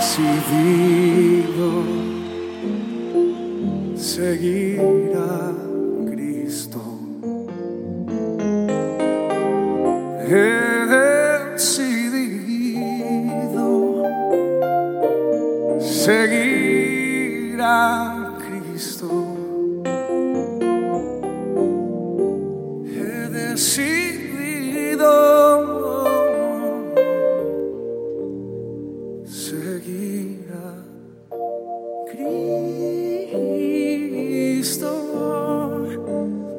decidido seguir a Cristo. He decidido seguir seguir a Cristo.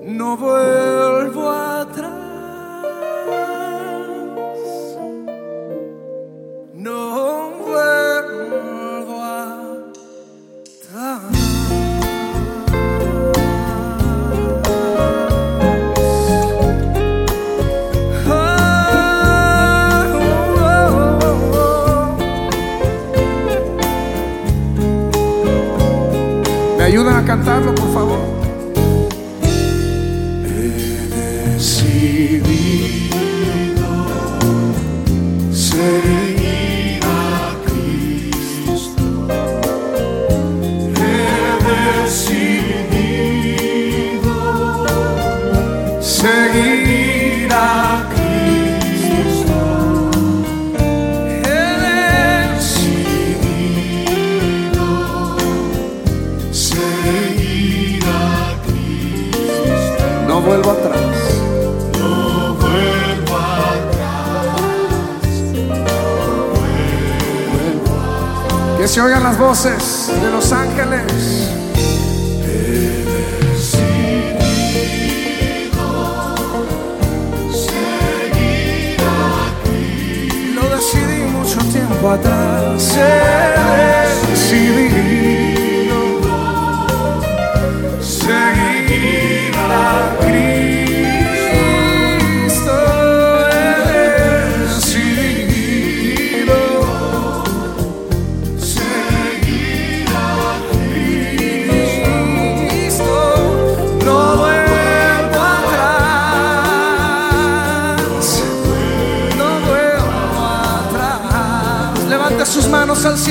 No vuelvo cantarlo, por favor? Se oigan las voces de los ángeles. Lo decidí mucho tiempo atrás.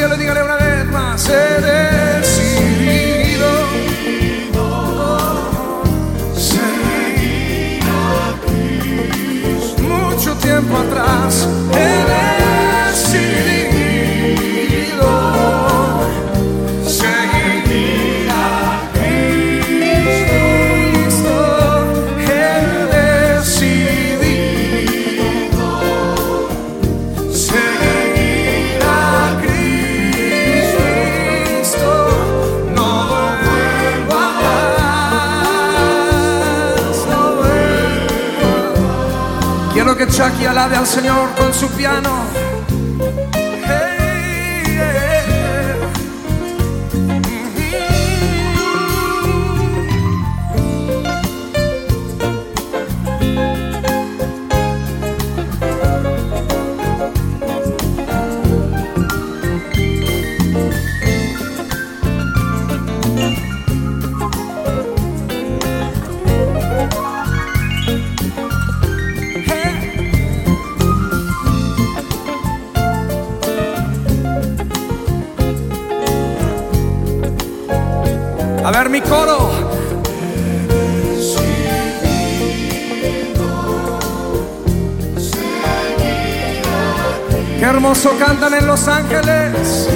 Cielo y dígale una vez más. He decidido seguir a Cristo. Mucho tiempo atrás. He decidido que Chucky alabe al Señor con su piano. Hermoso cantan en Los Ángeles.